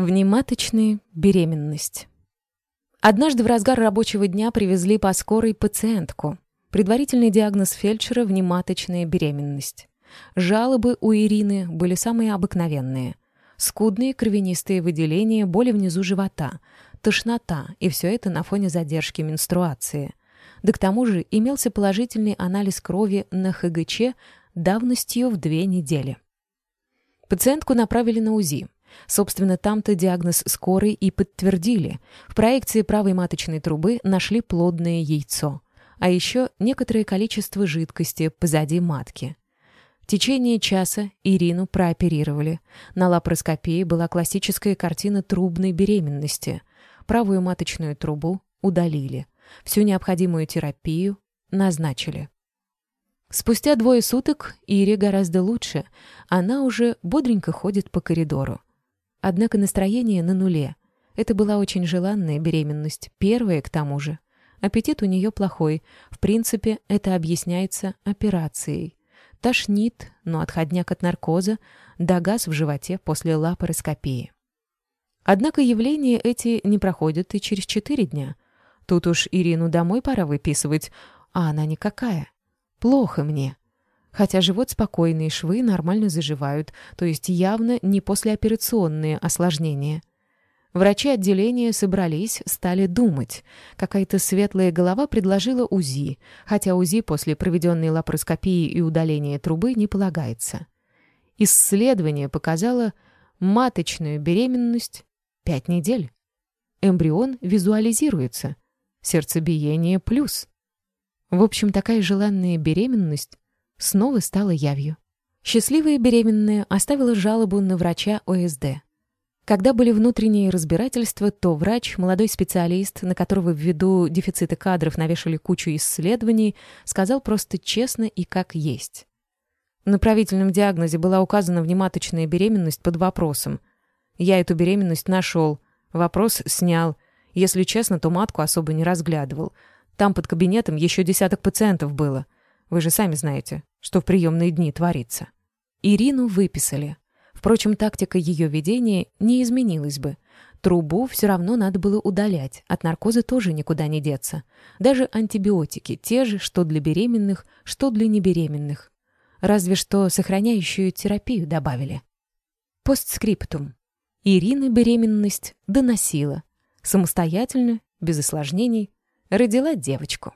Внематочная беременность. Однажды в разгар рабочего дня привезли по скорой пациентку. Предварительный диагноз фельдшера – внематочная беременность. Жалобы у Ирины были самые обыкновенные. Скудные кровянистые выделения, боли внизу живота, тошнота, и все это на фоне задержки менструации. Да к тому же имелся положительный анализ крови на ХГЧ давностью в две недели. Пациентку направили на УЗИ. Собственно, там-то диагноз скорый и подтвердили. В проекции правой маточной трубы нашли плодное яйцо. А еще некоторое количество жидкости позади матки. В течение часа Ирину прооперировали. На лапароскопии была классическая картина трубной беременности. Правую маточную трубу удалили. Всю необходимую терапию назначили. Спустя двое суток Ире гораздо лучше. Она уже бодренько ходит по коридору. Однако настроение на нуле. Это была очень желанная беременность, первая к тому же. Аппетит у нее плохой. В принципе, это объясняется операцией. Тошнит, но отходняк от наркоза, да газ в животе после лапароскопии. Однако явления эти не проходят и через четыре дня. Тут уж Ирину домой пора выписывать, а она никакая. Плохо мне. Хотя живот спокойный, швы нормально заживают, то есть явно не послеоперационные осложнения. Врачи отделения собрались, стали думать. Какая-то светлая голова предложила УЗИ, хотя УЗИ после проведенной лапароскопии и удаления трубы не полагается. Исследование показало маточную беременность 5 недель. Эмбрион визуализируется. Сердцебиение плюс. В общем, такая желанная беременность снова стала явью. Счастливая беременная оставила жалобу на врача ОСД. Когда были внутренние разбирательства, то врач, молодой специалист, на которого ввиду дефицита кадров навешали кучу исследований, сказал просто честно и как есть. На правительном диагнозе была указана внематочная беременность под вопросом. Я эту беременность нашел, вопрос снял. Если честно, то матку особо не разглядывал. Там под кабинетом еще десяток пациентов было. Вы же сами знаете, что в приемные дни творится. Ирину выписали. Впрочем, тактика ее ведения не изменилась бы. Трубу все равно надо было удалять, от наркоза тоже никуда не деться. Даже антибиотики те же, что для беременных, что для небеременных. Разве что сохраняющую терапию добавили. Постскриптум. Ирина беременность доносила. Самостоятельно, без осложнений, родила девочку.